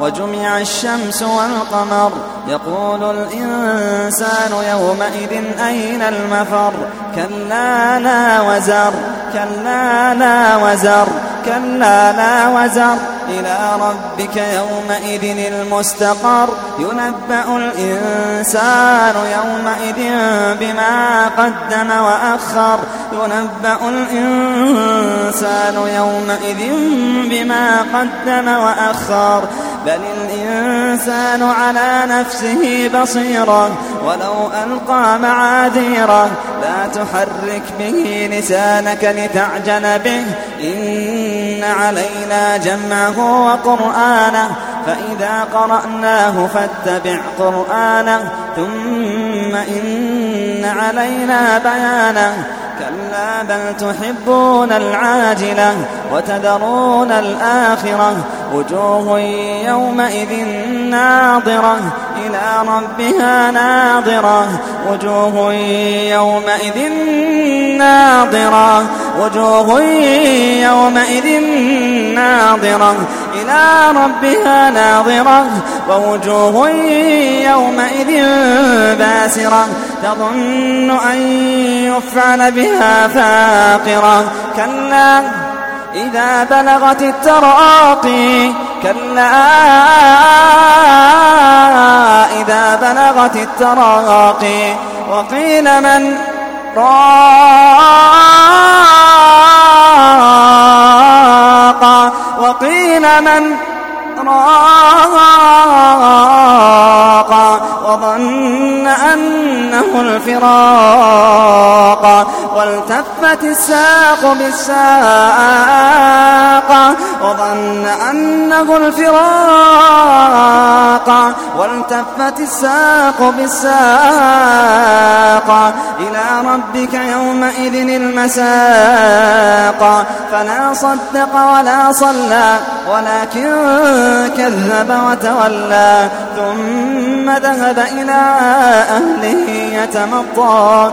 وجمع الشمس والقمر. يقول الإنسان يومئذ أين المفر؟ كلا لا وزر كلا لا وزر كلا لا وزر. إلى ربك يومئذ المستقر. ينبأ الإنسان يومئذ بما قدم وأخر. ينبأ الإنسان يومئذ بما قدم وأخر. بل الإنسان على نفسه بصيرة ولو ألقى معاذيره لا تحرك به لسانك لتعجل به. إن علينا جمعه وقرآنه فإذا قرأناه فاتبع قرآنه. ثم إن علينا بيانه كلا بل تحبون العاجلة وتذرون الآخرة. وجوه يومئذ ناظرة إلى ربها ناظرة. وجوه يومئذ ناظرة. وجوه يومئذ ناظرة إلى ربها ناظرة. ووجوه يومئذ باسرة. تظن أن يفعل بها فاقرة. كلا إذا بلغت التراقي كلا إذا بلغت التراقي وقيل من راق وقيل من راق وظن أنه الفراق والتفت الساق بالساق وظن أنه الفراق والتفت الساق بالساق إلى ربك يومئذ المساق فلا صدق ولا صلى ولكن كذب وتولى ثم ذهب إلى أهله يتمطى